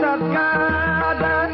Sadgadan.